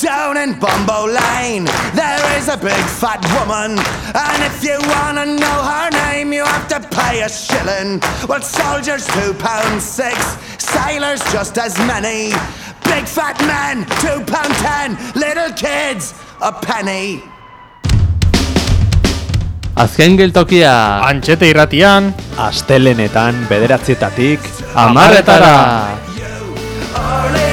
down in Bumbo Lane, there is a big fat woman. And if you wanna know her name, you have to pay a shilling. Well, soldiers, two pounds six, sailors, just as many. Big fat men, two pound ten, little kids, a penny. Azken geltokia Antxete irratian, Astelenetan bederatzietatik amarretara. Early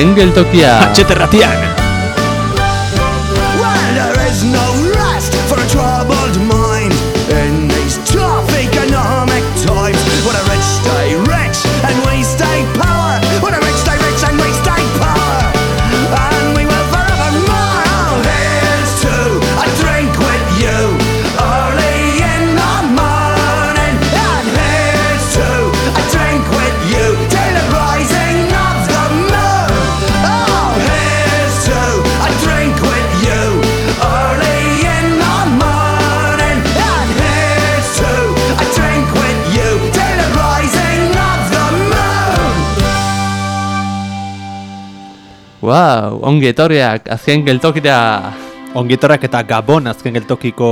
Azken geltokia Antxete Wow, ongi etorriak azken geltokira Ongitorak eta Gabon azken geltokiko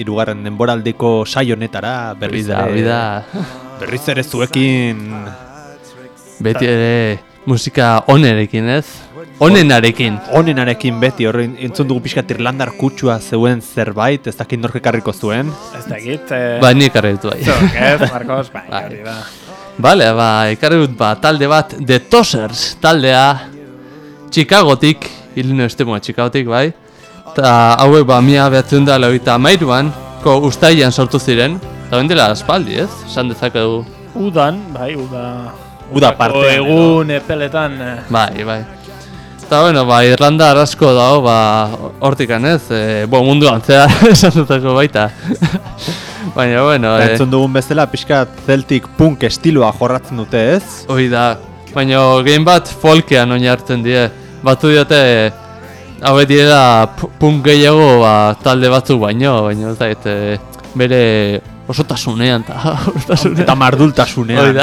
irugarren denboraldiko saio honetara berriz Bida, ere- bida berriz ere zuekin Beti ere musika onerekin ez? Onenarekin. Onenarekin beti hor entzun dugu pixkat Irlandar kutsua zeuen zerbait ez dakit nork ekarriko zuen. Ez da egit, eh, Ba, ni ekarri dut bai. zuk, ez, Marcos, bai, Bai. hori da. Bale, ba, ekarri dut ba, talde bat The Tossers taldea Chicagotik, Illinois Estemoa Chicagotik, bai. Ta hauek ba, mia behatzen da lauita amairuan Ko ustaian sortu ziren. Eta bendela aspaldi, ez? Esan dezakegu. Udan, bai, uda... Uda edo. Egun epeletan, eh, Bai, bai. Eta bueno, ba, Irlanda arasko dago, ba, hortikan ez? E, Bo, munduan zehar esan dutako baita. Baina, bueno, Eta e, entzun dugun bezala pixkat Celtic punk estiloa jorratzen dute ez? Hoi da. Baina, gehien bat folkean oinartzen die Batu diote, hauek direla pu- punk gehiago ba, talde batzuk baino Baina, ez da, e, bere osotasunean eta osotasunean. Eta mardultasunean.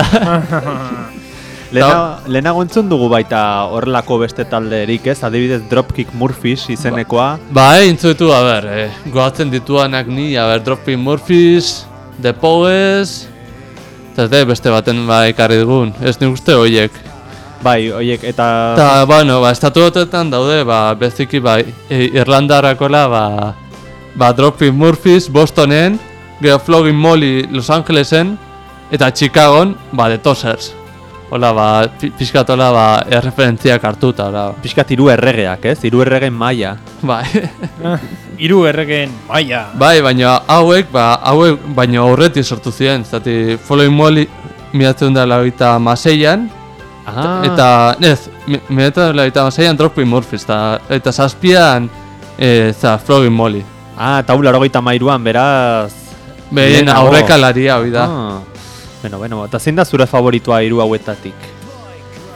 Lehena, lehenago entzun dugu baita horrelako beste talderik ez, adibidez Dropkick Murphys izenekoa. Ba, eh, intzuetu, a ber, eh, goatzen dituanak ni, a ber, Dropping Murphys, The Pogues, eta beste baten ba ekarri dugun, ez nik uste horiek. Bai, oiek, eta... Eta, bueno, ba, estatu batetan daude, ba, beziki, ba, i- Irlandarakola, ba, ba, Dropping Murphys, Bostonen, gero Flogging Molly Los Angelesen, eta Chicagon, ba, The Tossers. Hola, ba, pi- pixkatola, ba, erreferentziak hartuta, hola, Piskat hiru erregeak, ez? Hiru erregeen maila. bai. hiru erregen maia. Bai, baina hauek, ba, hauek, baina aurretik sortu ziren, zati Following Molly miratzen da lauita maseian, Ah, eta, ez, lauita maseian Dropping Murphys, eta, eta zazpian, e, za, Flogging Molly. ah, eta hau laurogeita mairuan, beraz... Behin Lehenago. aurrekalaria, hori da. Ah. Bueno, bueno, eta zein da zure favoritua hiru hauetatik?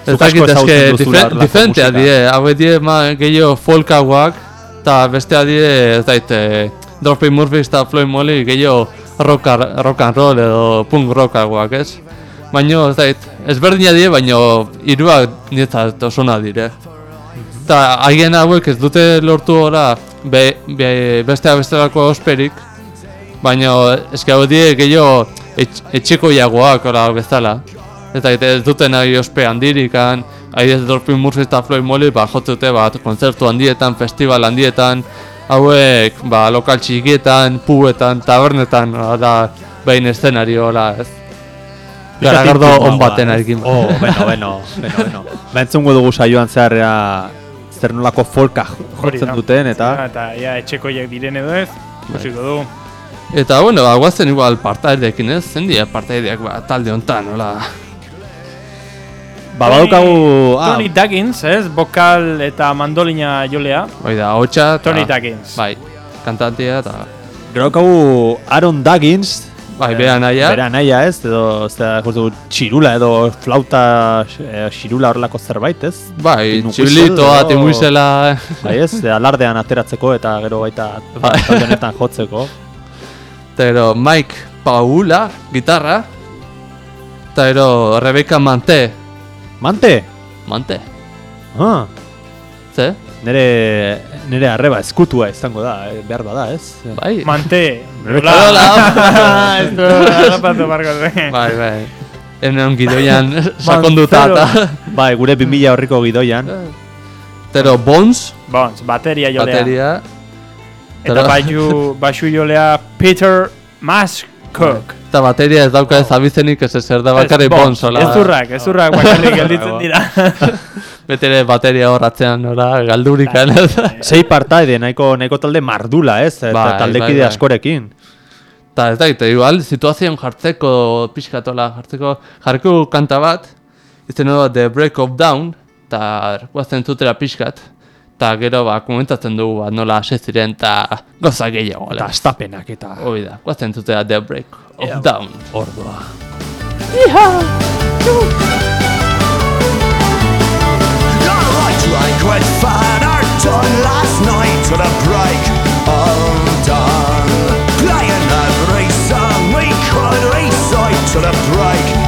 Ez dakit, eske, ezagutzen duzula dife- horrelako diferentea die, hauek die, ma, gehiago folkagoak, eta bestea die, ez dait, e, Dropping Murphys eta Floyd Molly gehiago rock, rock and roll edo punk rockagoak, ez? Baina, ez dait, ezberdina die, baina hiruak nietzat osona dire. Eta haien hauek ez dute lortu ora be, be, bestea bestelako osperik, baina hau die gehiago etx, etxeko jagoak ora bezala. Eta ez dute nahi ospe handirikan, adibidez Dolphin Murphy eta Floyd Molly ba, jotzute bat kontzertu handietan, festival handietan, hauek ba, lokal txikietan, pubetan, tabernetan, da behin eszenario, hola, ez. Garagardo on baten arekin. Oh, bueno, bueno, bueno, bueno. Ba, entzungo dugu saioan zeharrea zer nolako folka jotzen duten, eta Eta ja, etxekoiek diren edo ez, ikusiko du. Eta, bueno, ba, guazen igual partaideekin ez, zen dira partaideak ba, talde honetan, hola. ba, badaukagu... ah, Tony Duggins, ez? Bokal eta mandolina jolea. Hoi da, hotxa. Tony Duggins. Bai, kantantea eta... Gero Aaron Duggins, Bai, bera naia. Bera naia ez, edo ez da, justu, txirula edo flauta eh, xirula horrelako zerbait ez? Bai, txibilitoa, edo- timuizela... Bai ez, eh, alardean ateratzeko eta gero baita Bai. honetan jotzeko. Eta gero Mike Paula, gitarra. Eta gero Rebecca Mante, Mante! Mante, Ah, ze? nere, nere arreba eskutua izango da, eh, behar bada ez? Bai, Mante. Hola. Ez du, agapatu barko zen. bai, bai. Eneon gidoian sakonduta eta... Bai, gure 2000 horriko gidoian. Eta gero Bones, Bons, bateria jolea. bateria. Eta Tero- baiu, baiu jolea Peter Maskok. Eta bateria ez dauka ez abizenik ez ezer da bakarrik Bones, hola. Ez zurrak, ez zurrak bakarrik gelditzen dira. Betere bateria horratzean, hola, galdurikan. Sei partaide, nahiko, nahiko talde mardula ez, eta Bai, taldekide bai, bai. askorekin. Eta ez da, eta igual, situazioan jartzeko, pixkatola jartzeko, jarriko kanta bat, izten da The Break of Down, eta guazten zutera pixkat, eta gero ba, komentatzen dugu ba, nola ase ziren, eta goza gehiago, Eta ala. astapenak eta Hoi da, guazten zutera The Break of Down. ordua. Alright, like red fire done last night to the break dawn. Playing every song we could recite to the break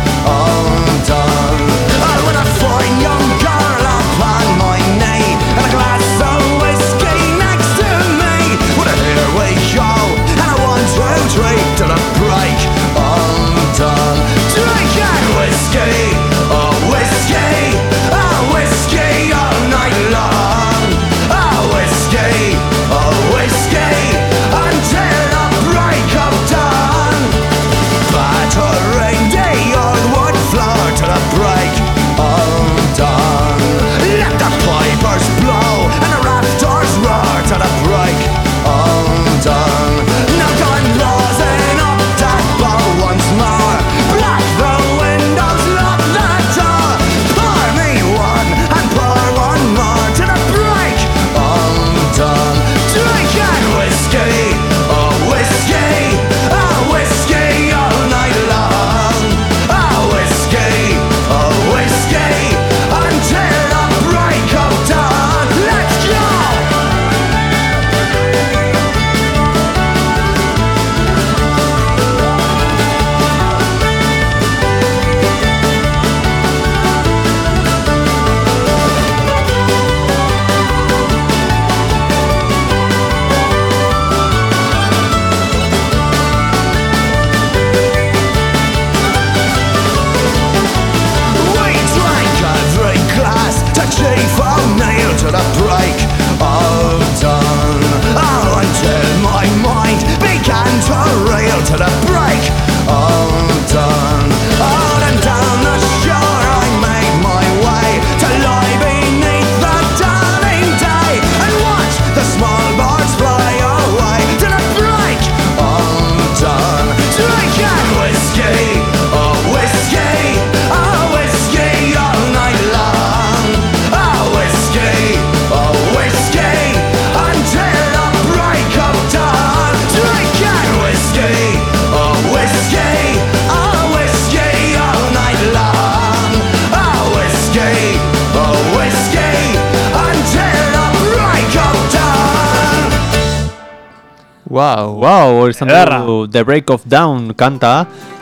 izan Ederra. dugu The Break of Down kanta,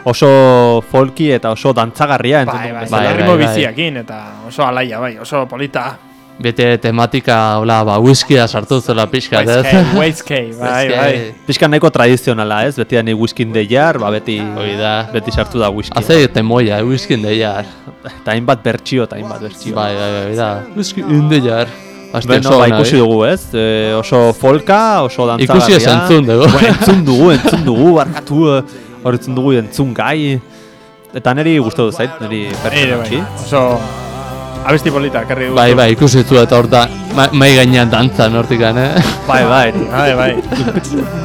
oso folki eta oso dantzagarria entzun Bai, dugun bai, bezala. bai, ritmo bai. biziakin eta oso alaia bai, oso polita. Bete tematika, hola, ba, whiskia sartu zela pixkat, ez? Whiskey, bai, bai. Pixka nahiko tradizionala, ez? Beti da ni whisky de jar, ba beti Hoi da. beti sartu da whisky. Hace temoia, eh, whisky in the jar. Eta hainbat bertsio eta hainbat bertsio. Bai, bai, bai, da. Whisky in the jar. Bueno, oso ba, ikusi eh? dugu, ez? E, oso folka, oso dantzagarria. Ikusi ez entzun dugu. Bueno, entzun dugu, entzun dugu, barkatu, eh, hor entzun dugu entzun gai. Eta niri gustatu zait, niri Ere bai, pertsonalki. oso abesti polita, karri dugu. Bai, bai, ikusi zu eta hor da ma, mai gainean dantzan hortikan, eh? Bai, bai, bai, bai.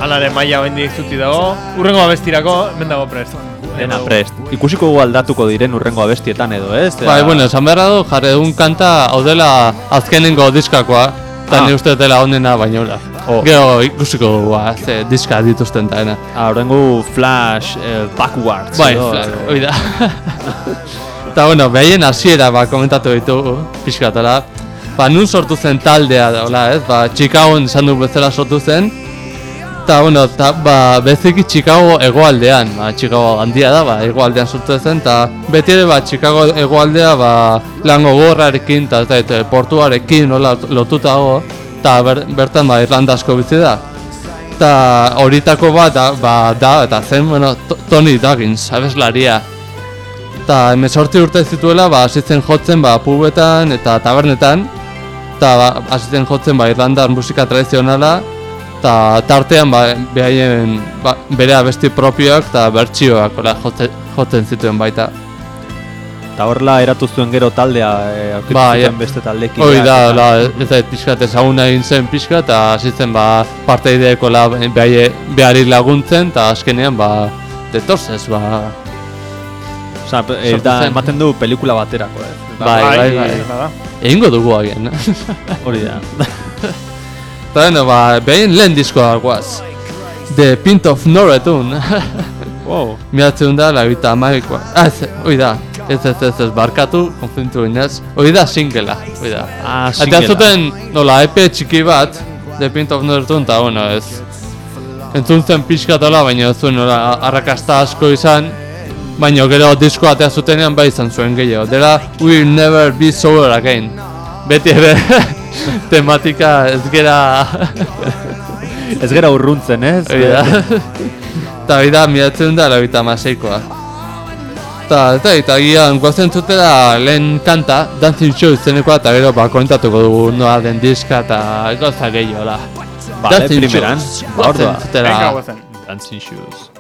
Alare maia bendik zuti dago. Urrengo abestirako, hemen dago prest. Dena prest. Ikusiko gu aldatuko diren urrengo abestietan edo, ez? Bai, bueno, esan beharra du, jarri egun kanta hau dela azkenengo diskakoa, eta Ah. ni uste dela onena bainola. Oh. Gero ikusiko dugu, ba, ze diska dituzten daena. Ah, horrengo Flash eh, Backwards. Bai, edo, fla- edo- hoi da. Eta, bueno, behaien hasiera ba, komentatu ditugu, pixkatara. Ba, nun sortu zen taldea da, hola, ez? Ba, Chicagoan esan du bezala sortu zen. Eta, bueno, ta, ba, beziki Chicago egoaldean, ba, Chicago handia da, ba, egoaldean sortu zen, eta beti ere, ba, Chicago egoaldea, ba, lango gorrarekin, eta, eta, eta portuarekin, nola, lotuta dago, eta ber, bertan, ba, Irlanda asko bizi da. Eta horietako bat da, ba, da, eta zen, bueno, To- Tony Duggins, abeslaria. Eta emezortzi urte zituela, ba, hasi zen jotzen, ba, pubetan eta tabernetan. Eta ba, hasi zen jotzen, ba, Irlandar musika tradizionala. Eta tartean, ba, behaien, ba, bere abesti propioak eta bertsioak hola, jotzen, jotzen zituen baita. Eta horla eratu zuen gero taldea, eh, aurkitu Bai, zuten eh, beste taldekin. Hoi da, la, ez da, pixkat ezaguna egin zen pixka, eta hasi zen, ba, parteideeko la, behaie, behari laguntzen, eta azkenean, ba, detorzez, ba, Osa, eh, sortu da, ematen du pelikula baterako, ez? Bai, bai, bai. Bada. egingo dugu agian. Hori da. Eta ba, behin lehen diskoa guaz. The Pint of No Return. wow. Miratzen da, labita amaikoa. Ah, ez, oi da. Ez, ez, ez, ez, barkatu, konflintu ginez. Hoi da singela, hoi da. Ah, Eta singela. zuten, nola, EP txiki bat, The Pint of No Return, eta, bueno, ez. Entzun zen pixkatola, baina ez zuen nola, arrakasta asko izan. Baina gero diskoa atea zutenean bai izan zuen gehiago. Dela, We'll Never Be Sober Again. Beti ere, tematika ez gera... Ez gera urruntzen, ez? Da. Eta hori da, miratzen da, labita maseikoa. Eta, eta, eta gian, guazen zutela lehen kanta, Dancing Show izenekoa, eta gero, ba, kontatuko dugu noa den diska, eta gauza gehiago, la. Vale, primeran, ba, hor guazen doa. zutela. Venga, guazen. Dancing Shoes.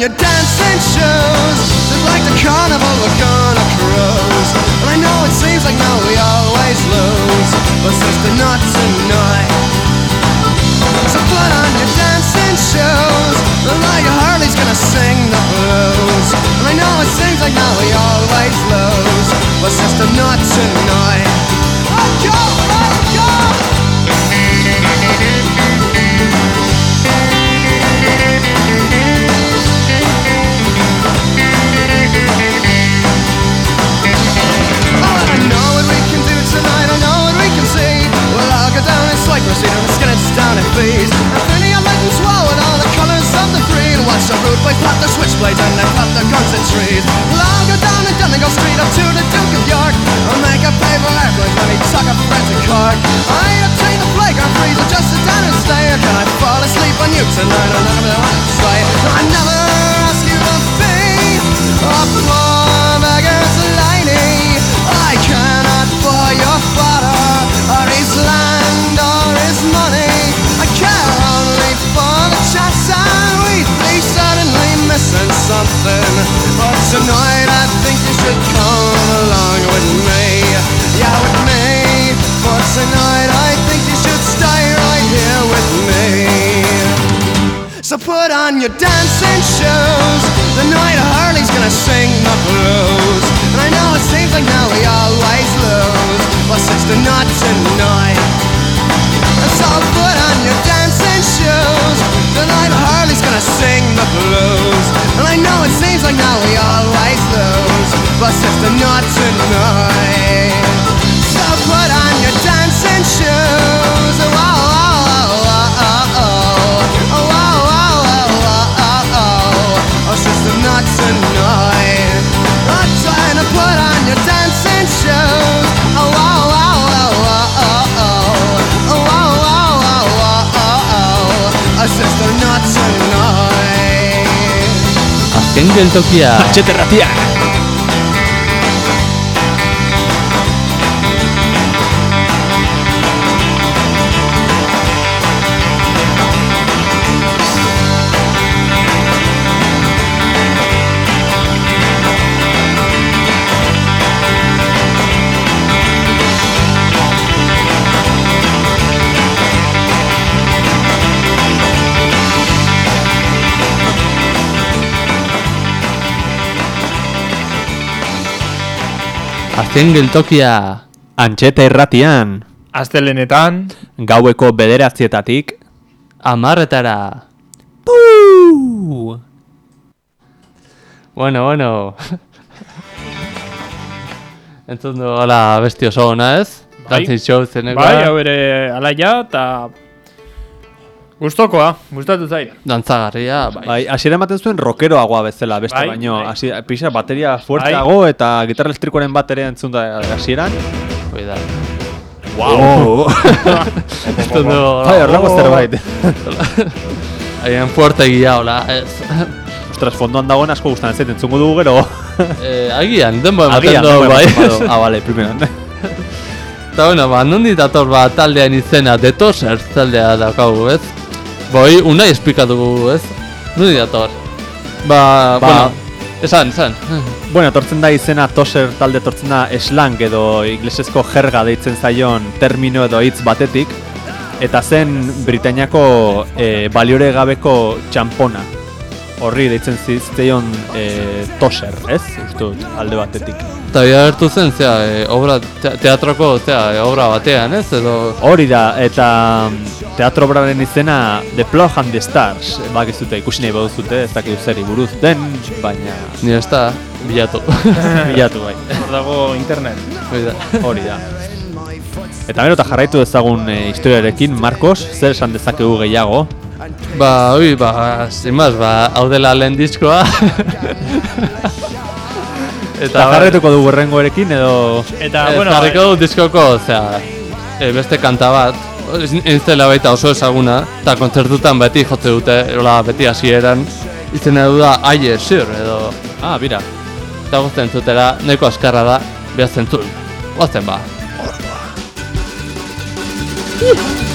Your dancing shoes. Just like the carnival we're gonna cruise. And I know it seems like now we always lose But sister not tonight. So put on your dancing shoes. Like Harley's gonna sing the blues. And I know it seems like now we always lose But sister not tonight switchblades and then cut the guns and trees. Go down and Donegal Street up to the Duke of York. I'll make a paper airplane when he suck a forensic card. I obtain the playground freeze or just sit down and stay. Can I fall asleep on you tonight? I'm gonna want to try. I never ask you to be a something. But tonight I think you should come along with me. Yeah, with me. But tonight I think you should stay right here with me. So put on your dancing shoes. The night Harley's gonna sing the blues. And I know it seems like now we always lose. But it's the not tonight. now we always lose. But sister, not tonight. Azken geltokia Txeterratia! Azken geltokia. Antxeta irratian, Astelenetan, gaueko bederatzietatik, amarretara Bueno, bueno. Entzun du hola besti oso ona ez? Bai. Show zeneko bai, hau ere alaia, eta gustokoa, gustatu zait. Dantzagarria, bai, bai, hasiera ematen zuen rockeroagoa bezala, beste Bai, baino, bai. hasi, pixa bateria fuerteago eta gitarra elektrikoaren bateria entzun da hasieran. Cuida. Wow! Entzun du bai, horrelago zerbait. Haien fuerte egia, hola, ez Ostras, fondoan dagoen asko gustatzen zait, entzungo dugu gero. eh, Agian, denbo ematen du, bai. Ah, vale, primeran. Eta bueno, ba, nondi dator ba taldean izena Detoser taldea daukagu, ez? Boi, unai esplikatu ez? Nondi dator? Ba, Ba- bueno, esan, esan bueno, etortzen da izena toser talde etortzen da slang edo inglesezko jerga deitzen zaion termino edo hitz batetik. Eta zen Britainiako e, baliore gabeko txampona. Horri deitzen zitzaion e, toser, ez? Uste dut, alde batetik. Eta bia gertu zen, zera, e, obra, te, teatroko, zera, e, obra batean, ez? Edo, Hori da, eta mm, teatro obraren izena The Plug and the Stars. Bakizute, ikusi nahi baduzute, ez dakit zeri buruz den, baina ni ez da, bilatu. bilatu bai. Hor dago internet. Hoi da. Hori da. Eta gero eta jarraitu dezagun e, historiarekin, Marcos, zer esan dezakegu gehiago? Ba, oi, ba, sin más, ba, hau dela lehen diskoa. Eta jarraituko dugu errengoerekin edo... Eta, Eh, bueno, jarriko dut diskoko, osea, e, beste kanta bat, ez dela baita oso ezaguna, eta kontzertutan beti jotze dute, hola, beti hasieran, izena du da Aie Sir, edo, Ah, bira. eta gozten zutera, neko askarra da, behar zentzun, gozten ba. No,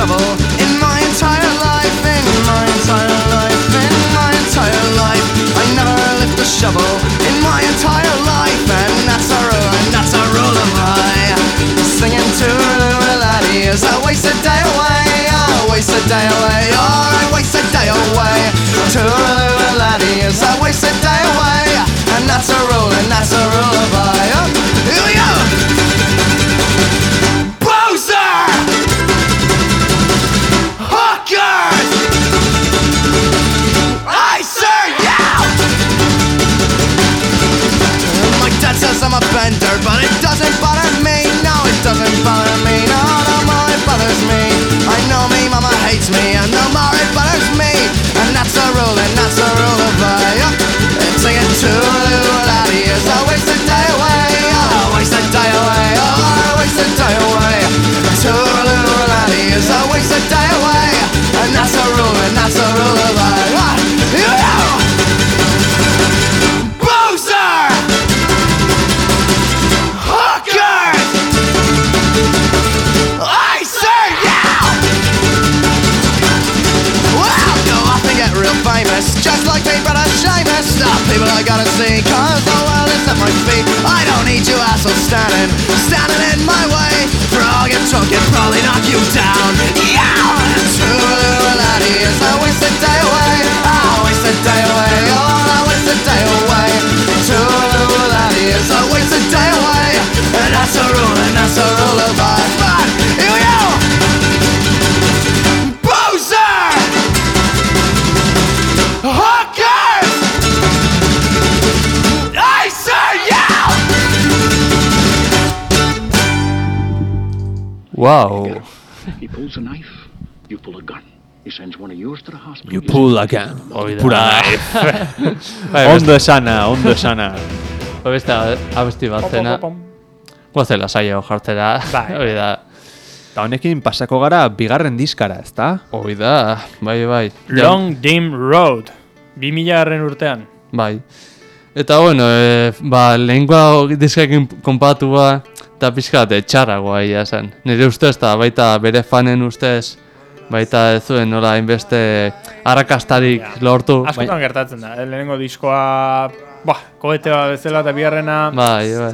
shovel in my entire life, in my entire life, in my entire life. I never lift a shovel in my entire life, and that's a rule, and that's a rule of mine. Singing to the laddie is a wasted day away, a wasted day away, oh, a wasted day away. To the laddie is a wasted day away, and that's a rule, and that's a rule of mine. Here we go. You pull again. Hoi da. Pura Ondo esana, ondo esana. beste, beste abesti bat zena. Guazela saio jartzera. Bai. Hoi da. Eta honekin pasako gara bigarren diskara, ezta? Hoi da. Bai, bai. Long Dim Road. 2000 garren urtean. Bai. Eta bueno, e, ba, lehenkoa diskakin konpatua eta pixkat txarragoa ia zen. Nire ustez eta baita bere fanen ustez baita ez zuen nola hainbeste arrakastarik lortu. Askotan gertatzen da. eh, Lehenengo diskoa, bah, kohete bat bezala eta bigarrena... Bai, bai.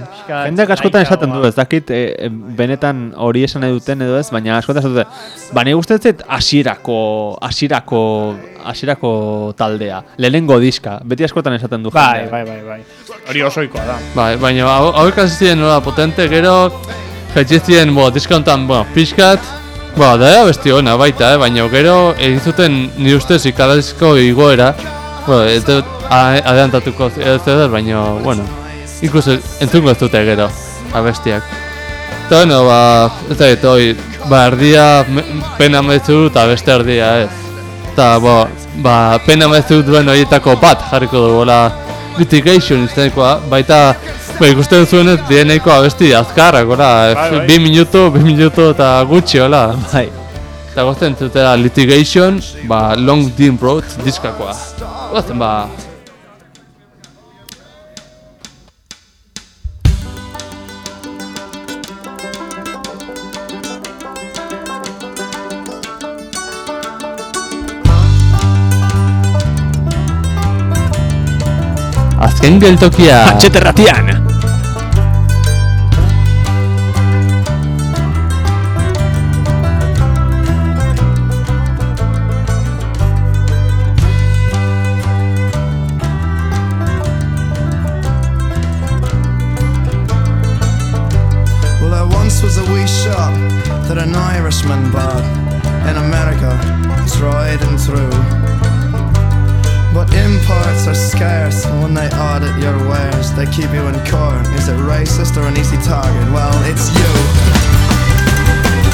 Jendeak askotan esaten du, ez dakit e, e, benetan hori esan nahi duten edo ez, baina askotan esaten dute. Ba, nire ustetzet hasierako, hasierako, hasierako taldea. Lehenengo diska, beti askotan esaten du Bai, jendeak. bai, bai, bai. Hori osoikoa da. Bai, baina hau- hauek ziren nola potente, gero jaitsi ziren, bo, diskontan, bo, pixkat, ba, da besti ona baita, eh? baina gero egin zuten nire ustez ikadazko igoera, bueno, ez dut adelantatuko ez zer, baina, bueno, inkluso entzungo ez dute gero, abestiak. Eta, bueno, ba, ez da, hoi, ba, erdia pena mezu eta beste erdia ez. Eta, bo, ba, pena mezu duen horietako bat jarriko dugu, hola, litigation izanekoa, baita, ba, ikusten zuenez, dieneiko abesti azkarrak, hola, Bai, bai. bi minutu, bi minutu eta gutxi, hola. Bai. Eta gozten zutela litigation, ba, long dim road diskakoa. Gozten, ba, Azken geltokia Atxeterratian! Are scarce when they audit your wares. They keep you in court. Is it racist or an easy target? Well, it's you.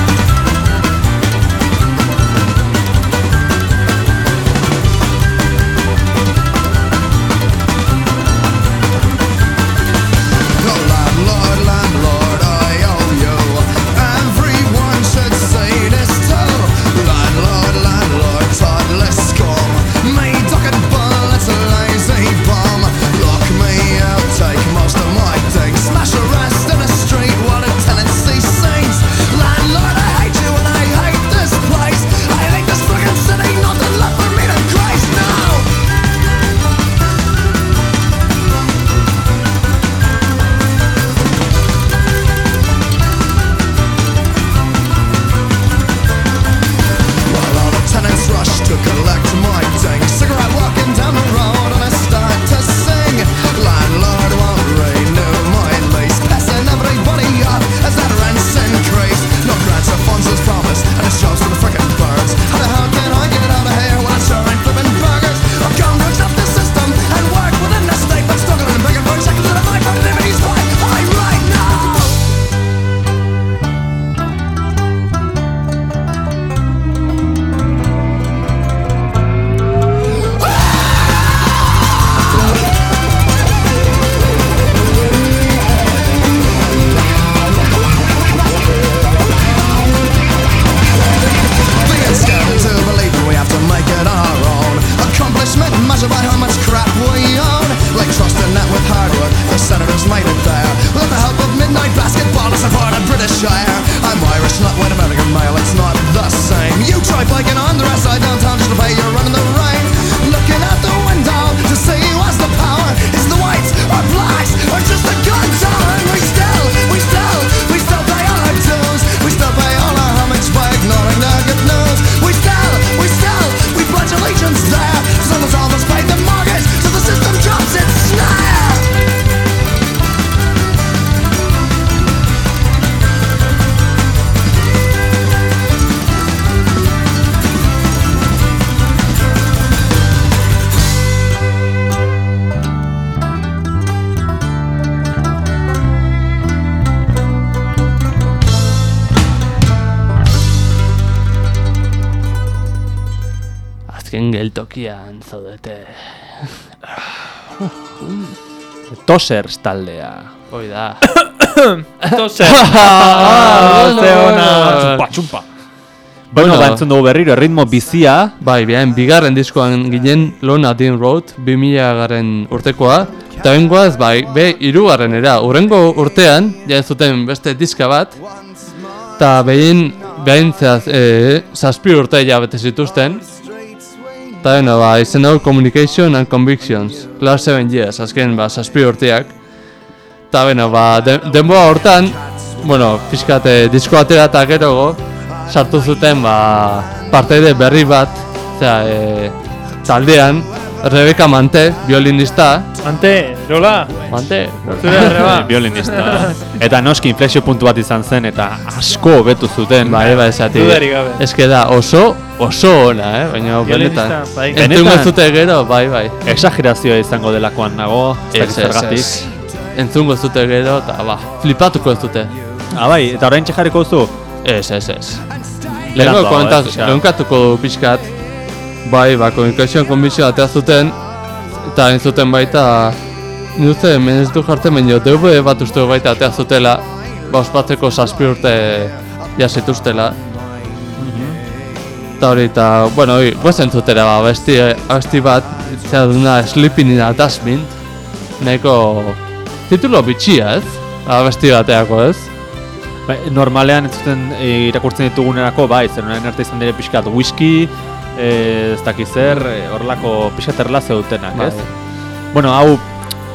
not, wait a male, it's not the same. You try flaking on the rest, I don't touch to pay your geltokian zaudete. Tosers taldea. Hoi da. Toser. Ah, ze ona. Txumpa, txumpa. Bueno, Bueno. entzun dugu berriro, erritmo bizia, Bai, bian, bigarren diskoan ginen Lona Dean Road, 2000 garen urtekoa. Eta bengoaz, bai, be, irugarren era. Urrengo urtean, ja ez zuten beste diska bat. Eta behin, behin zehaz, e, zazpi urte ja bete zituzten. Eta ba, izen hau Communication and Convictions. Last Seven Years, azken, ba, zazpi urteak. Eta beno, ba, de, denboa hortan, bueno, pixkate disko atera eta gerogo, sartu zuten, ba, parteide berri bat, zera, e, taldean, Rebeka Mante, violinista, Ante, Lola. Mante, Zure arreba. violinista. eta noski inflexio puntu bat izan zen, eta asko betu zuten. bai, bai, esati, Dudarik gabe. eske da oso, oso ona, eh, baina benetan. Violinista, bai. Entzungo Benetan. zute gero, bai, bai. Exagerazioa izango delakoan nago, ez dakit zergatik. Entzungo zute gero, eta ba, flipatuko ez dute. Ah, bai, eta orain jarriko duzu? Ez, ez, ez. Lehenko komentaz, eh, lehenkatuko du pixkat. Bai, ba, komunikazioan konbizioa atea zuten. Eta hain zuten baita, Nuze, hemen ez du jartzen baino, DVD bat uste baita atea zutela, ba, ospatzeko zazpi urte jasituztela. Eta hori, eta, bueno, hori, guazen zutela, ba, abesti, abesti bat, zera duna Sleeping in a Dustbin, nahiko titulo bitxia, ez? Abesti bateako, ez? Bai, normalean ez zuten e, irakurtzen ditugunerako, bai, zer orain arte izan dire pixkat whisky, e, ez dakiz zer, e, horrelako pixkat erlazio dutenak, Bai. ez? Bueno, hau,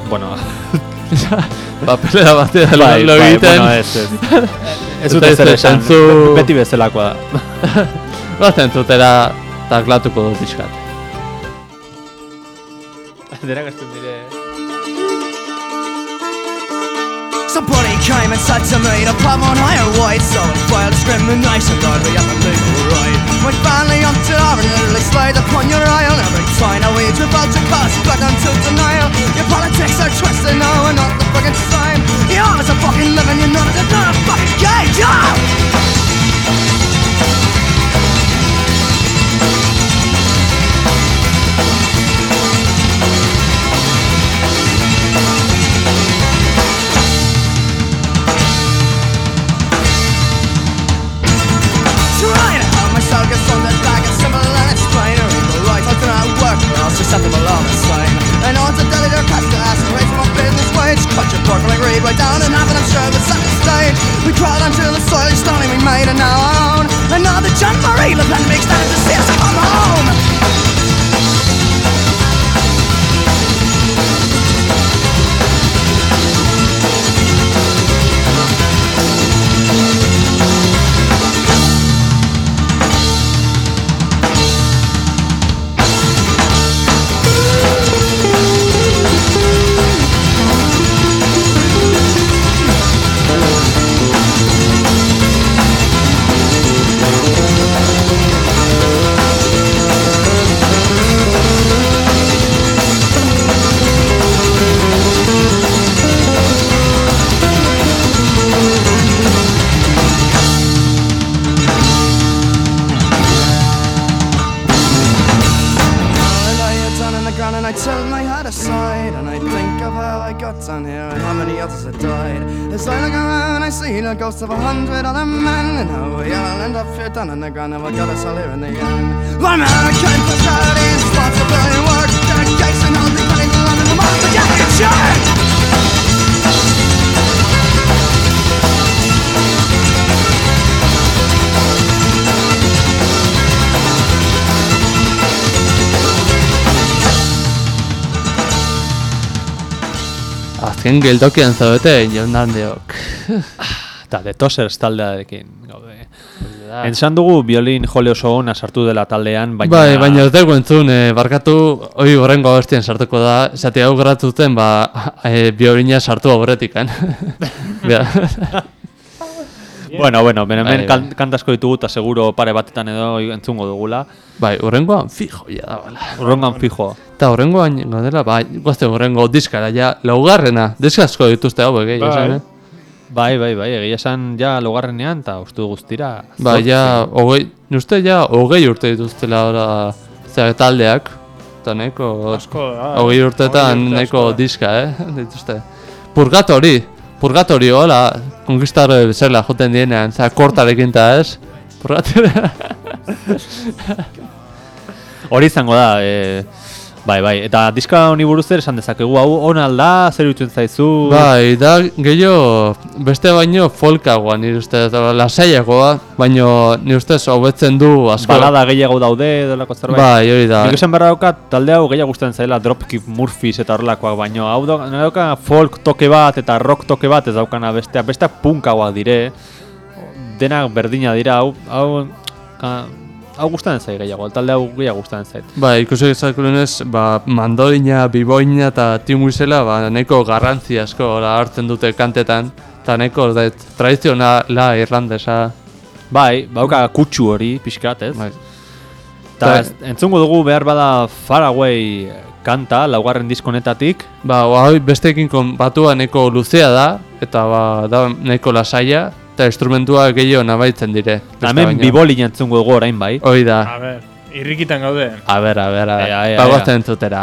bueno, Papelera batean bai, lo bai, egiten. bueno, ez, ez. Ez dute ez zer dut esan, beti bezalakoa da. Bazen zutera taklatuko du pixkat. Denak ez dire... Somebody came and said to me to put on higher white So I filed discrimination, thought we have a legal right When finally I'm to our literally slide upon your aisle Every time I revolt your you got them to denial. Your politics are twisted, no, and not the fucking same. You're always a fucking living, you know that it's not a fucking game, yeah! service at the stage. We crawled until the soil is stony, we made it our own. Another John Marie Le makes. mixed the and what got us all here in the end. One American personality is responsibility work Dedication, healthy, cutting the line in the mind But yeah, it's sure Azken geltokian zaudete, jaun handeok. Eta The Tossers taldearekin Entzan dugu violin jole oso ona sartu dela taldean, baina... Bai, baina ez dugu entzun, eh, barkatu, hori horrengo abestian sartuko da, esate hau geratzen, ba, e, biolina sartu aurretikan. Bueno, bueno, ben hemen Bai, kan, bai. kantasko ditugu eta seguro pare batetan edo entzungo dugula. bai, horrengoan fijo, ja da, bala. Urrongan fijo. Eta horrengoan, godela, bai, guazte horrengo diskara, ja, laugarrena, diska asko dituzte hau, egei, Bai. esan, eh? Bai, bai, bai, egia esan ja logarrenean eta ustu guztira. Ba, ja, hogei, uste ja, hogei urte dituztela ora Osea, taldeak, eta nahiko... Asko, ah, Hogei urtetan asko da. diska, eh? Dituzte. Purgatori, Purgatori, hola, konkistaro bezala joten dienean, zera, kortarekin eta ez? Purgatori... Hori izango da, e, bai, bai. Eta diska honi buruz ere esan dezakegu hau on alda, zer irutzen zaizu? bai, da gehiago beste baino folkagoa nire ustez, lasaiagoa, baino nire ustez hobetzen du asko. Balada gehiago daude, delako zerbait. Bai, hori da. Nik esan beharra daukat, talde hau gehiago gustatzen zaila Dropkick Murphys eta horrelakoak, baino hau da, dauka folk toke bat eta rock toke bat ez daukana bestea, besteak punkagoak dire, denak berdina dira, hau, hau, hau gustatzen zait gehiago, talde hau gehiago gustatzen zait. Ba, ikusi ezakulunez, ba, mandolina, biboina eta timuizela, ba, nahiko garrantzi asko la, hartzen dute kantetan, eta nahiko tradizionala irlandesa. Bai, bauka kutsu hori, pixkat, ez? Bai. Ez- entzungo dugu behar bada Faraway kanta, laugarren diskonetatik, Ba, ba, besteekin konbatua nahiko luzea da, eta ba, da nahiko lasaia, eta instrumentua gehiago nabaitzen dire. hemen biboli entzungo dugu orain bai. Hoi da. A ber, irrikitan gaude. A ber, a ber, a ber. Ea. goazten entzutera.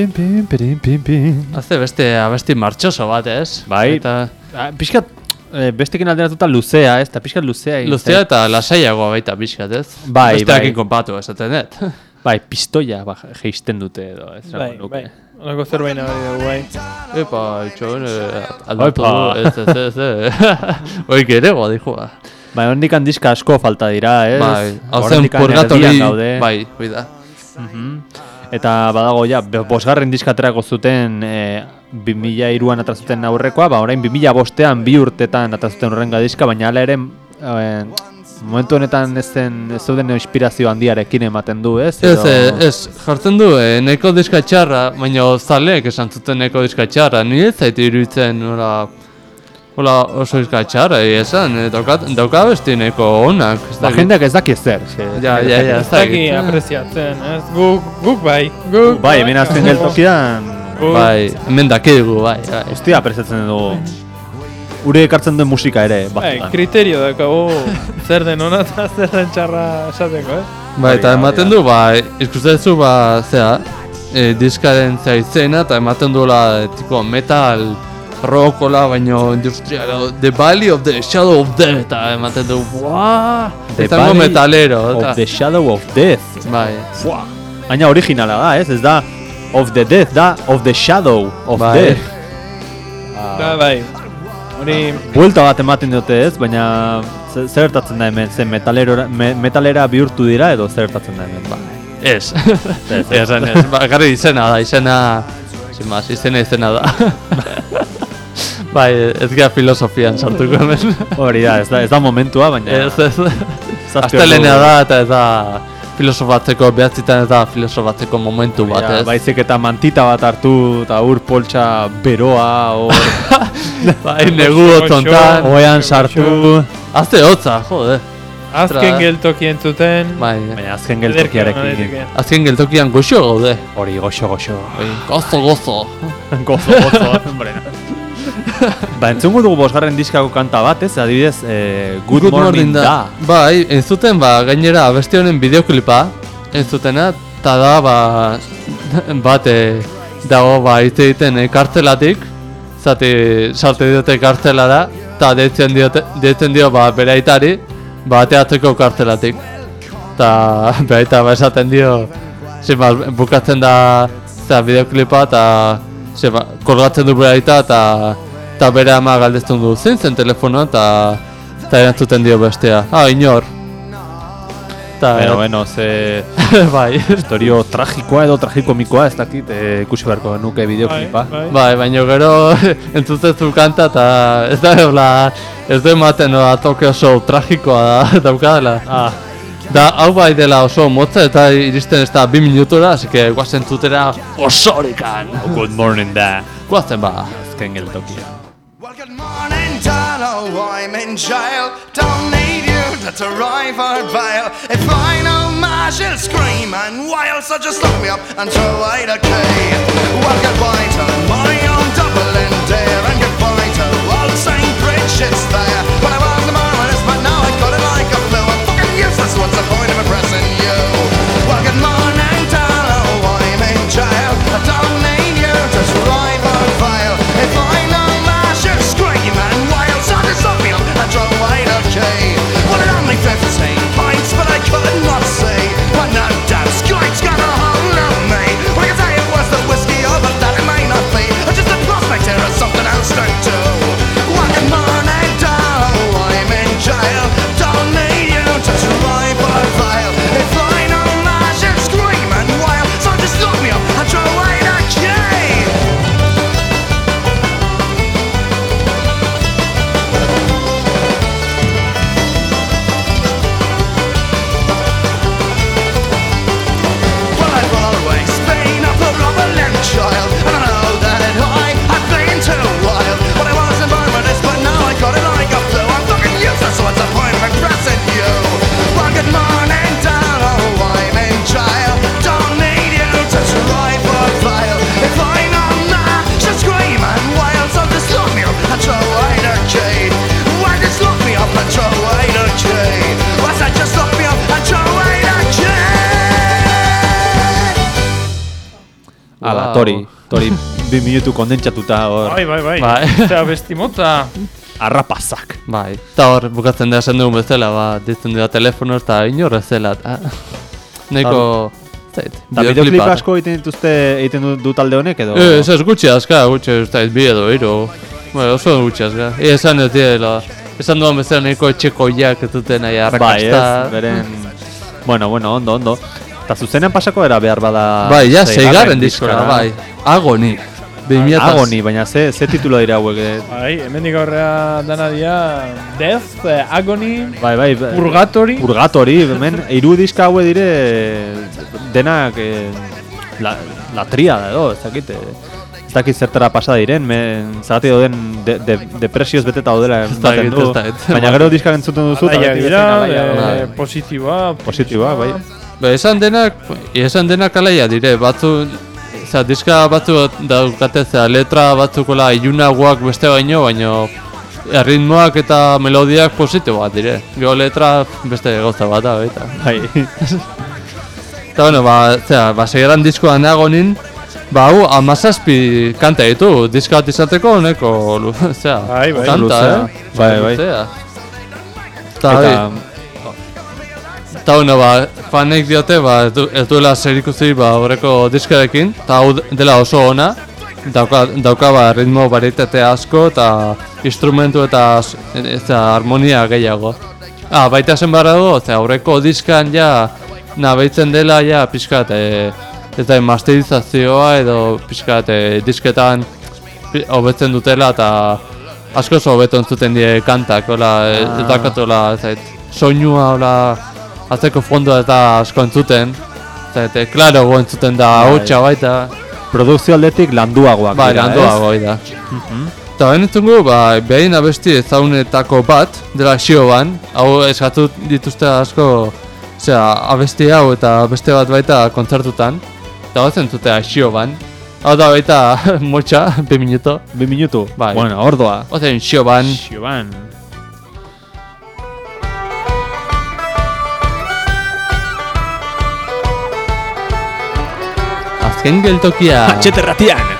Pin, pin, pin, pin, pin. Haze beste abesti martxoso bat, ez? Bai. Eta Ah, Pixkat, eh, bestekin alderatuta luzea, ez? Eta pixkat luzea luzea eta lasaiagoa baita pixkat, ez? Bai, Besteakin bai. konpatu esaten dut. Bai, pistoia ba, geisten dute edo, ez? Bai, bai. Olako zerbait nabari dugu, bai. Epa, itxon, eh, aldatu, ez, ez, ez, ez. Oik ere, goa dihua. Bai, hondik diska asko falta dira, ez? Bai, hau zen purgatori, bai, hoi da. Mhm. Eta badago ja, bosgarren diska aterako zuten e, 2002an atrazuten aurrekoa, ba orain 2005ean bi urtetan atrazuten horrenga diska, baina hala ere e, momentu honetan ez zen ez zeuden inspirazio handiarekin ematen du, ez? Ez, Edo- eh, ez, jartzen du, eh, neko diska txarra, baina zaleek esan zuten neko diska txarra, ni ez zaitu iruditzen, hola, hola oso diska txarra, egia esan, eh, daukat, dauka besti neko onak. ez Ba, dakit. jendeak ez daki ezer. eske- Ja, ja, ja, ez daki apreziatzen, ez? Guk, guk bai. Guk Bai, hemen azken geltokian, Guk- Bai, hemen dakigu, bai, bai. ostia, apresatzen dugu. Ure ekartzen duen musika ere, Bai, batzutan. kriterio daukagu zer den ona eta zer den txarra esateko, eh? Bai, eta da, ematen hori du, bai, ikustezu, ba, zea, e, diskaren zea izena, eta ematen duela, e, tipo, metal, rockola, baino industriala, The Valley of the Shadow of Death, eta ematen du, buah, Valley metalero, Of eta, the Shadow of Death. bai, Baina originala da, ez? Ez da of the death, da of the shadow of Bai. death. Ba, bai. Hori, Buelta bat ematen dute ez, baina ze- zer gertatzen da hemen, zen metalero, me, metalera bihurtu dira edo zer gertatzen da hemen, ba. ez, Ez, ez, ez, bakarri izena da, izena, sin más, izena izena da. bai, ez gara filosofian sartuko hemen. Hori da, ez da, ez da momentua, baina... Ez, ez. ordu- da eta ez da filosofatzeko, behatzitan ez da filosofatzeko momentu bat, ez? baizik eta mantita bat hartu eta ur poltsa beroa, hor, bai, negu otzontan. oean sartu, Azte hotza, jode. azken Ostra. geltoki entzuten. Bai, baina azken geltokiarekin. azken geltokian goxo gaude. Hori, goxo, goxo. Bai, gozo, gozo. Gozo, gozo, hombre. Ba, entzungo dugu bosgarren diskako kanta bat, ez? Adibidez, eh, Good, Morning, da. Bai, entzuten, ba, gainera abesti honen bideoklipa, entzutena, eta da, ba, bat, e, dago, ba, hitz egiten e, kartzelatik, zati, sartu diote kartzelara, eta deitzen diote, deitzen dio, ba, bere aitari, ba, ateatzeko kartzelatik. Eta, bere aita, ba, esaten dio, zima, bukatzen da, zera, bideoklipa, eta, zima, kolgatzen du bere aita, eta, eta bere ama galdezten du, zein zen telefonoa, eta, eta erantzuten dio bestea, ah, inor. Eta, Bueno, bueno, ze bai, historio tragikoa edo tragikomikoa ez dakit eh, ikusi beharko nuke bideoklipa. Bai, bai. bai, baina gero entzuten zu kanta, eta ez da, hola, ez du ematen hola, toke oso tragikoa da, daukadala. Ah, Da, hau bai dela oso motza eta iristen ez da bi minutura, así que guazen zutera osorikan. good morning da. Guazen ba. Azken geltokia. I'm in jail. Don't need you to drive or bail. If I know ma, she'll scream and wail. So just lock me up and throw away the key. Well, goodbye to my own Dublin dear, and goodbye to old St. Bridget's there. Ala, Wow. tori, tori bi minutu kondentsatuta hor Bai, bai, bai. Bai. Eta besti motza. arrapazak. Bai, eta hor bukatzen da esan dugun bezala, ba, ditzen dira telefono eta inor ez zela, eta Neko, zait, Eta videoklip asko egiten dituzte egiten du, du talde honek edo? Ez, ez gutxi azka, gutxi ez da, bi edo, hiru. Bai, oso gutxi azka. Ia esan ez direla, esan duan bezala nahiko etxekoiak ez duten nahi bai, arrakasta. ez, beren... Bueno, bueno, ondo, ondo. Eta zuzenean pasako era behar bada... Bai, ja, zeigarren diskora, bai. Agoni. Bimiataz. Agoni, baina ze, ze titulo dira hauek? Bai, hemendik aurrera dana dia Death, eh, Agony, Bai, bai, bai. Purgatory. Purgatori, hemen, hiru diska haue dire denak eh, la, la triada edo, ez dakit, eh, ez dakit zertara pasa diren, men, zagati dauden de, de, depresioz beteta daudela ematen du, baina gero diskak entzuten duzu, eta beti dira, eh, bai. positiboa, positiboa, bai. Ba, esan denak, esan denak alaia dire, batzu, Oza, diska batzu daukate, zera, letra batzukola ilunagoak beste baino, baino erritmoak eta melodiak positiboak dire. Gero letra beste gauza bat da, baita. Bai. Eta bueno, ba, zera, ba, segeran diskoan agonin, ba, hau, amazazpi kanta ditu, diska bat izateko honeko, lu- zera, Bai, bai. kanta, Luzea. eh? Bai, bai. Luzea. Eta, eta bueno, ba, fanek diote, ba, ez, du, ez duela zer ikusi, ba, horreko diskarekin, eta hau dela oso ona, dauka, dauka ba, ritmo baritate asko, eta instrumentu eta da, harmonia gehiago. Ah, baita zen barra du, ze aurreko diskan ja, nabeitzen dela ja pixkat, e, ez masterizazioa edo pixkat e, disketan hobetzen dutela eta asko hobeto entzuten die kantak, hola, ah. ez dakatola, ez zait, soinua, hola, atzeko fondoa eta asko entzuten, ez zait, e, klaro entzuten da, Bai. hotxa baita, produkzio aldetik landuagoak bai, dira, landuago da. Eta behin entzungu, ba, behin abesti ezagunetako bat, dela Xioban, hau eskatu dituzte asko, osea, abesti hau eta beste bat baita kontzertutan, eta bat entzutea Xioban. Hau da baita motxa, bi minuto. Bi minutu? Bai. Bueno, ordoa. Ozen Xioban, Xioban. Azken geltokia. Atxeterratian!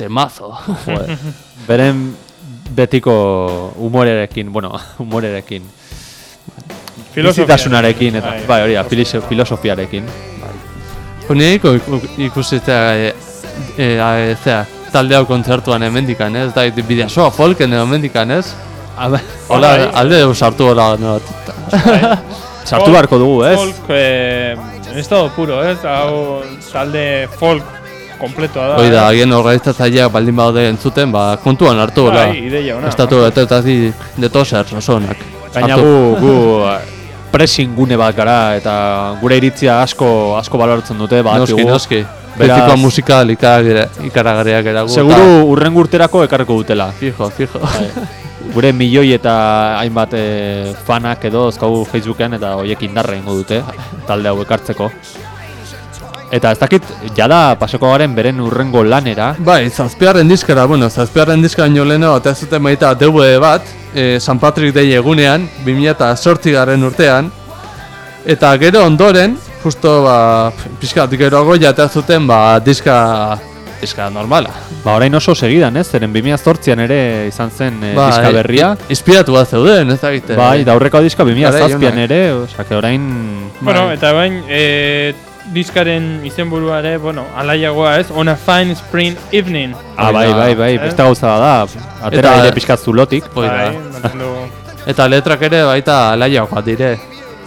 Temazo. Joder. Beren betiko humorerekin, bueno, humorerekin. Bizitasunarekin, eta, Bai. bai, hori, da, filoso- filosofiarekin. Honeiko ikusitzea, e, e, e, zera, talde hau kontzertuan emendikan, ez? Da, bideasoa folken edo emendikan, ez? Hola, Bai. alde dugu sartu hola, no, Sartu beharko dugu, ez? Folk, eh, estado puro, ez? Hau talde folk kompletoa da. Hoi da, eh? agian organizatzaileak baldin badaude entzuten, ba, kontuan hartu Bai, gola. ideia ona. Estatu betetatik detoser, osonak. Gaina Hartu. gu, gu pressing gune bat gara eta gure iritzia asko asko baloratzen dute ba Noski, noski. Beraz- Betiko musikal ikaragarria- ikaragarriak eragu. Seguru urren urterako ekarriko dutela. Fijo, fijo. Gure milioi eta hainbat e, fanak edo ezkagu Facebooken eta hoiek indarra ingo dute talde hau ekartzeko. Eta ez dakit, jada pasako garen beren urrengo lanera, Bai, zazpiarren diskara, bueno, zazpiarren diskara baino lehenago eta ez zuten baita DVD bat, e, San Patrick Day egunean, 2008 garren urtean, eta gero ondoren, justo, ba, pixkat geroago jatea zuten, ba, diska, diska normala. ba orain oso segidan, ez? Zeren 2008an ere izan zen e, Bai, diska berria. i- Inspiratu bat zeuden, ez dakite. Bai, da aurreko diska Garai 2007an onak. ere, osea, que orain Bueno, Bai. eta bain, e, diskaren izenburua ere, bueno, alaiagoa ez, on a fine spring evening. Ah, bai, bai, bai, Eh? beste gauza da. Atera ere pixkat zulotik. Hoi da. Bai, du. Eta letrak ere baita alaiagoak dire.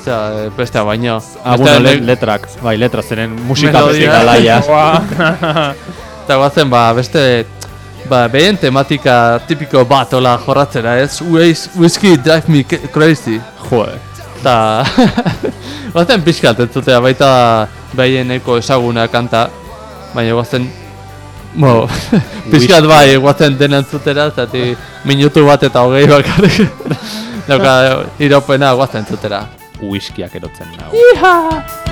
Osea, bestea baino. Ah, bueno, le, le- letrak, bai, letra zeren musika bezik alaia. Eta guazen, ba, beste, ba, behien tematika tipiko bat ola jorratzera, ez? Whis- Whiskey drive me crazy. Jo, Eta, guazen pixkat entzutea, baita behieneko ezaguna kanta, baina guazen, bo, pixkat bai, guazen dena entzutera, zati minutu bat eta hogei bakarrik. Dauka, iropena guazen entzutera. whiskiak erotzen nau. When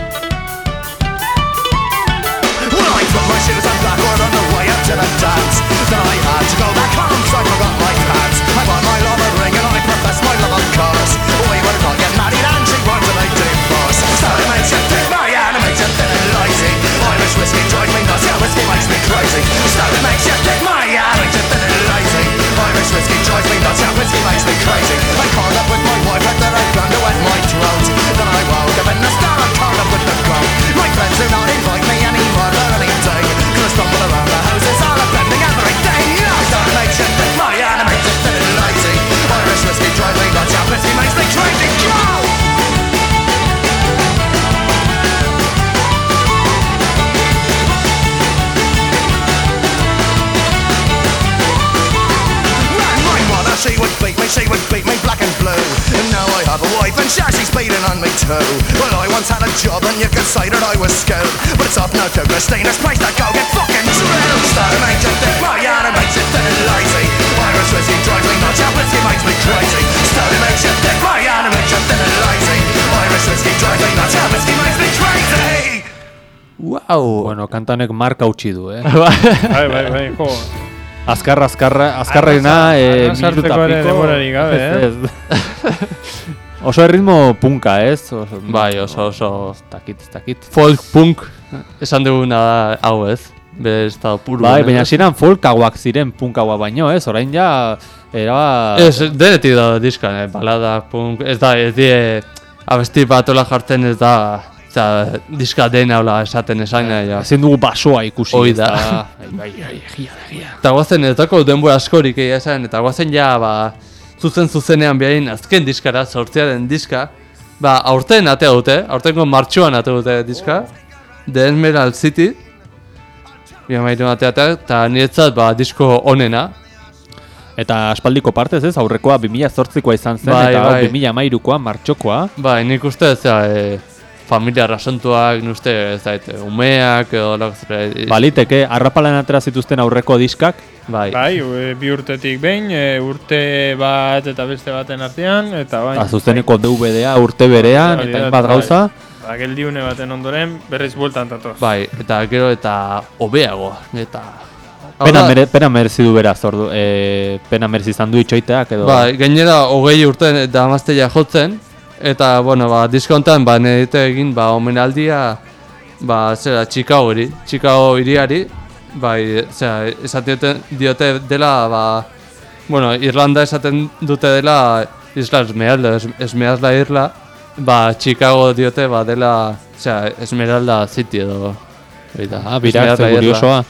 whiskey drives me nuts, yeah whiskey makes me crazy So it makes you think my animation thin and lazy Irish whiskey drives me nuts, yeah whiskey makes me crazy I called up with my wife then I found to wet my throat. Then I woke up in the star and called up with the goat My friends do not invite me anymore or anything Cause I stumble around the houses all up bending everything No, don't make shit with my animated thin and lazy Irish whiskey drives me nuts, yeah whiskey makes me crazy she would beat me black and blue. And now I have a wife and sure she's beating on me too. Well, I once had a job and you could say that I was skilled. But it's off now to Christina's place to go get fucking drilled. Starting makes you think my yarn makes you thin and lazy. Irish whiskey drives me nuts, yeah, whiskey makes me crazy. Starting makes you think my yarn makes you thin and lazy. Irish whiskey drives me nuts, yeah, whiskey makes me crazy. Wow! Bueno, kantanek marka utzi du, eh? Bai, bai, bai, jo. Azkar, azkarra, azkarrena, eh, minuta ere piko. denborarik gabe, eh? Oso erritmo punka, ez? Oso, Bai, oso, oso. Ez dakit, ez dakit. Folk punk, esan duguna da hau ez. Bere estado puro. Bai, baina ziren folkauak ziren punkaua baino, ez? Orain ja, era... Ez, denetik da diskan, eh? balada, punk, ez da, ez die, abesti bat jartzen ez da, Oza, diska dena hola esaten esan nahi, ja. Ezin dugu basoa ikusi. Hoi da. Bai, bai, bai, egia, egia. Eta guazen ez dako denbora askorik egia esan, eta guazen ja, ba, zuzen zuzenean behain azken diskara, sortzearen diska, ba, aurten atea dute, aurtengo martxoan atea dute diska, The Emerald City, Bia maitu ateata, eta niretzat, ba, disko onena, Eta aspaldiko partez ez, aurrekoa 2008koa izan zen, Bai, eta bai. 2013koa, martxokoa. Ba, nik uste ez da, e, familia rasantuak, nik uste ez da, e, umeak, edo e, Baliteke, arrapalan atera zituzten aurreko diskak, bai. Bai, e, bi urtetik behin, e, urte bat eta beste baten artean, eta bai. eta zuzeneko DVD-a urte berean, eta bai. gauza. Ba, geldiune baten ondoren, berriz bueltan datoz. Bai, eta gero eta hobeago, eta... Pena, mere, pena merezi du beraz, ordu, e, pena merezi izan du itxoiteak edo... Bai, gainera hogei urte da amazteia jotzen, eta, bueno, ba, diskontan, ba, nire egin, ba, omenaldia, ba, zera, Chicago Chicago iriari, bai, zera, esaten diote dela, ba, bueno, Irlanda esaten dute dela, Isla Esmeralda, es, Esmeralda Irla, ba, Chicago diote, ba, dela, zera, Esmeralda City edo, da, Ah, biratze kuriosoa.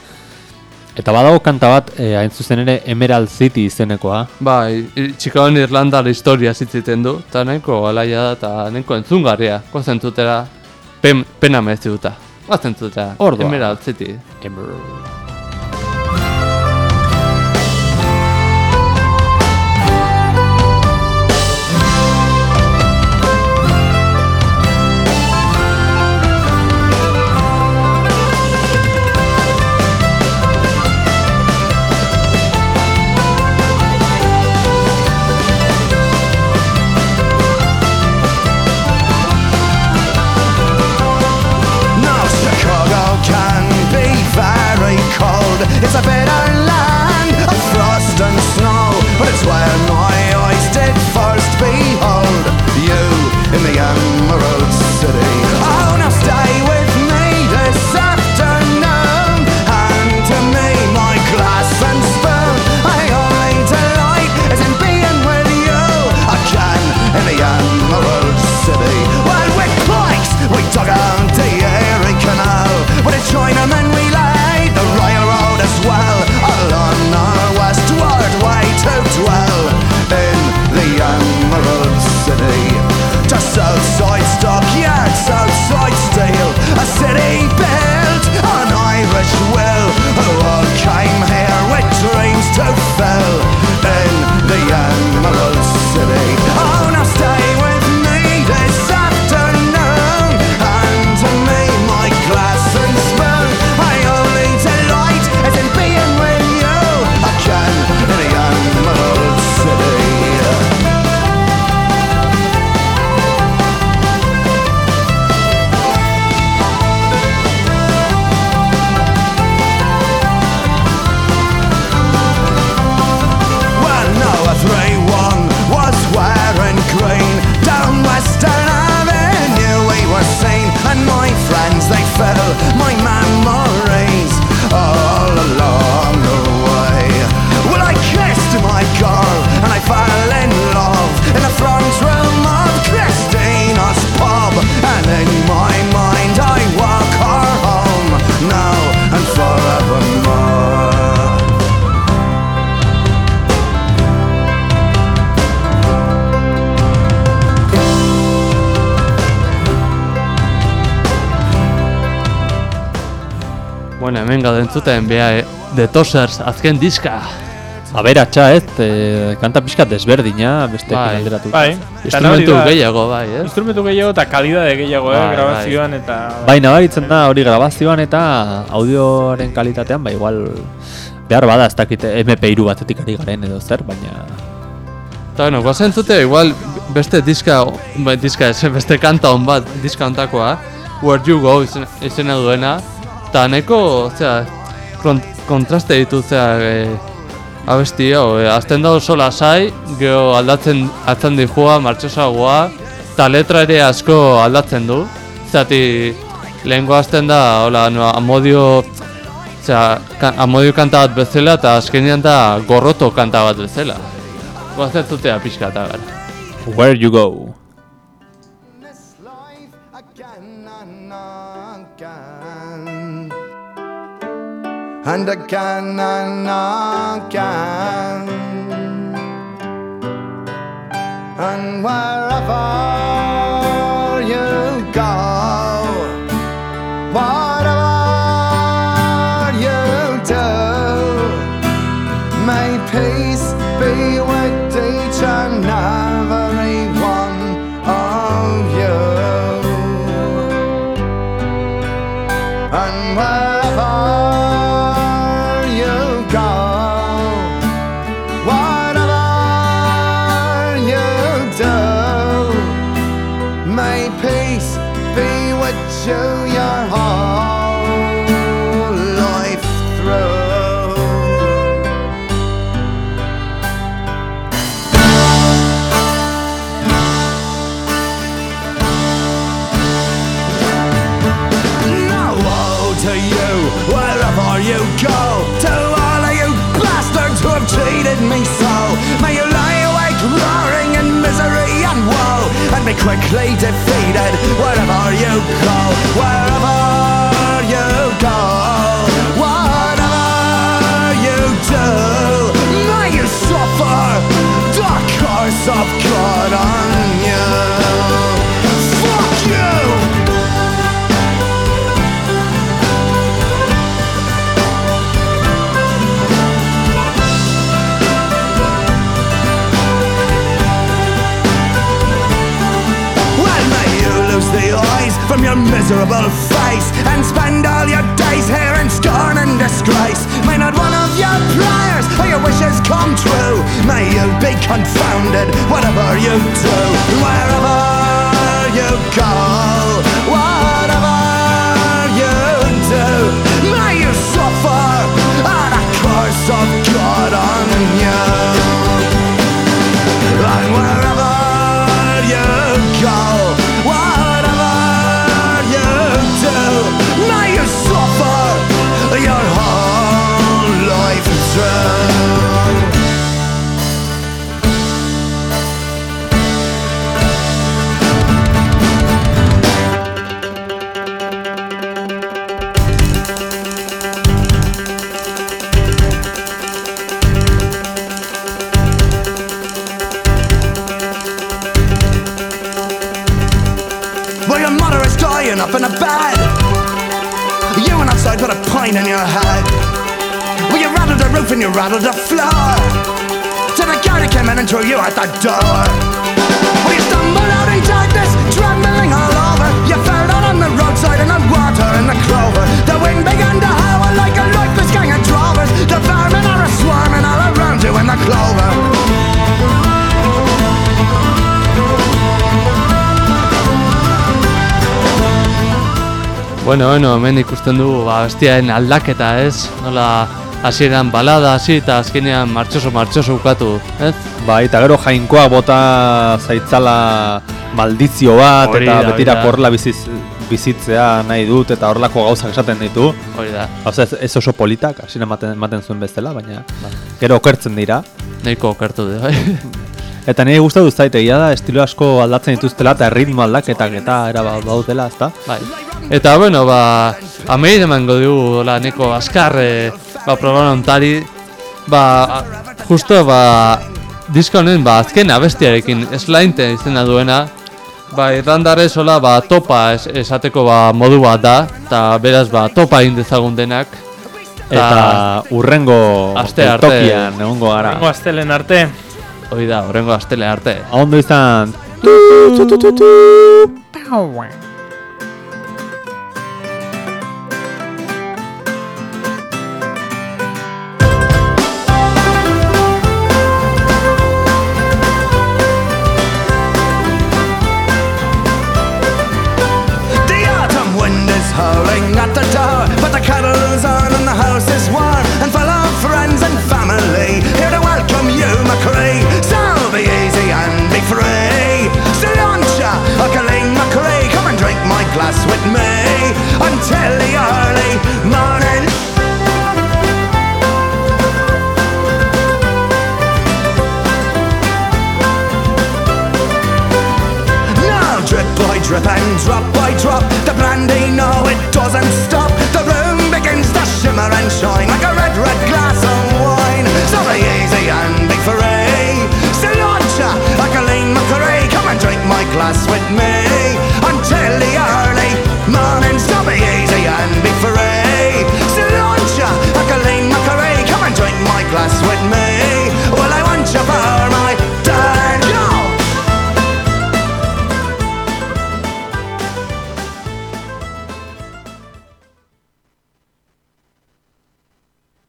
Eta badago kanta bat, e, hain zuzen ere Emerald City izenekoa. Bai, i- Chicagoen Irlandar historia zitziten du, eta nahiko alaia da, eta nahiko entzungarria, kozen tutera, pen, pena merezi duta. Guazen zuta. Orduan. Emerald City. No, hemen gauden zuten, beha, eh, The Tossers, azken diska. Aberatsa ez, e, kanta pixka desberdina, beste Bai. alderatu. Bai. Instrumentu da, gehiago, bai, ez? Instrumentu gehiago eta kalidade gehiago, eh, Bai, grabazioan eta... Bai, nabaritzen da hori grabazioan eta audioaren kalitatean, ba igual behar bada ez dakit MP3 batetik ari garen edo zer, baina Eta bueno, guazen zute, igual beste diska, ba, diska ez, beste kanta hon bat, diska ontakoa, Where You Go izen, izena duena, eta neko, zera, kont, kontraste ditu, zera, e, abesti hau, e, azten da oso lasai, geho aldatzen atzen dihua, martxosagoa, eta letra ere asko aldatzen du, zati, lehenko azten da, hola, no, amodio, zera, ka, amodio kanta bat bezala, eta azkenean da gorroto kanta bat bezala. Guazen zutea pixka eta gara. Where You Go. And again and again. And wherever quickly defeated wherever you go. Wherever you go. Whatever you do, may you suffer the curse of God on you. Your miserable face and spend all your days here in scorn and disgrace. May not one of your prayers or your wishes come true. May you be confounded, whatever you do, wherever you go, children you rattled the floor. Till the guy came in and threw you out the door. Well, you stumbled out in darkness, trembling all over. You fell down on the roadside in the water and the clover. The wind began to howl like a lifeless gang of drovers. The vermin are swarming all around you in the clover. Bueno, bueno, hemen ikusten dugu ba, bestiaren aldaketa, ez? Nola hasieran balada hasi eta azkenean martxoso martxoso ukatu, ez? Bai, eta gero jainkoa bota zaitzala maldizio bat, Hori eta da, betira porla biziz, bizitzea nahi dut, eta horlako gauzak esaten ditu. Hori da, Hau ez, ez oso politak, hasiera ematen, ematen zuen bestela, baina gero okertzen dira. nahiko okertu du, bai? Eta niri gustatu zait egia da, estilo asko aldatzen dituztela, eta ritmo aldaketak eta era ba- daudela, ezta? bai. Eta, bueno, ba, ameire emango dugu, la, neko askar, e, ba, programa ontari, ba, justo, ba, disko honen, ba, azken abestiarekin, Slainte izena duena, ba, irlandarrez hola, ba, topa es, esateko, ba, modu bat da, eta beraz, ba, topa egin dezagun denak, Eta urrengo Aste arte. tokian egongo gara. Rengo astelen arte. hori da, horrengo astele arte. Ondo izan. Pau.